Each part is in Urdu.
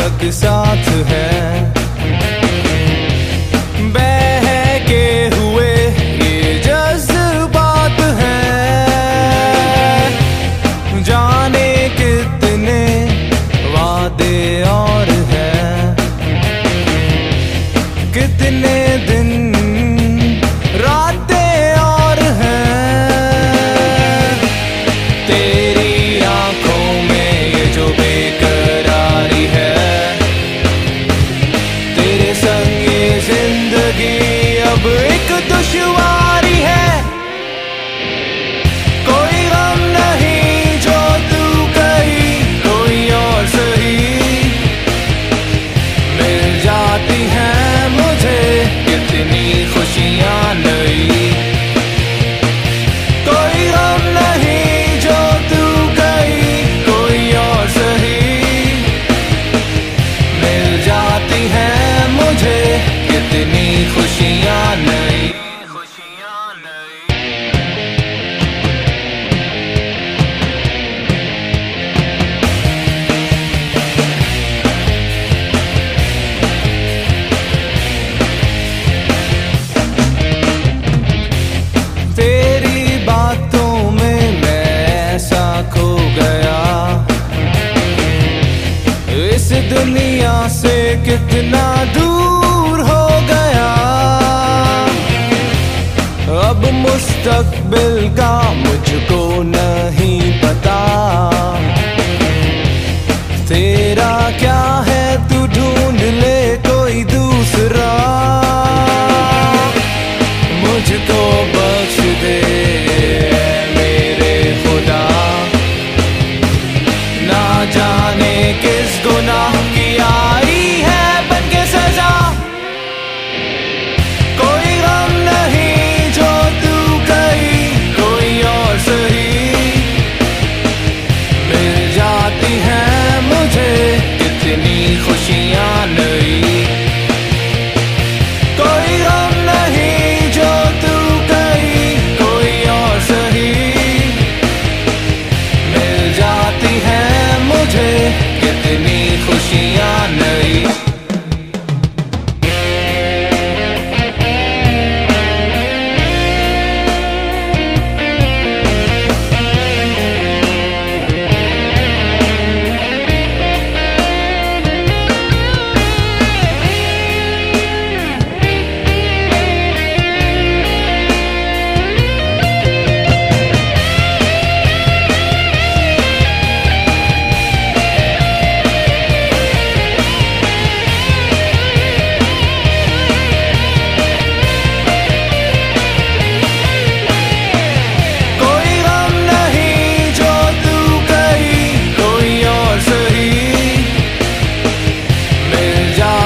تک ساتھ ہے۔ بہکے ہوئے یہ جذبات جانے کتنے تنی خوشیاں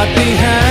جاتی ہے۔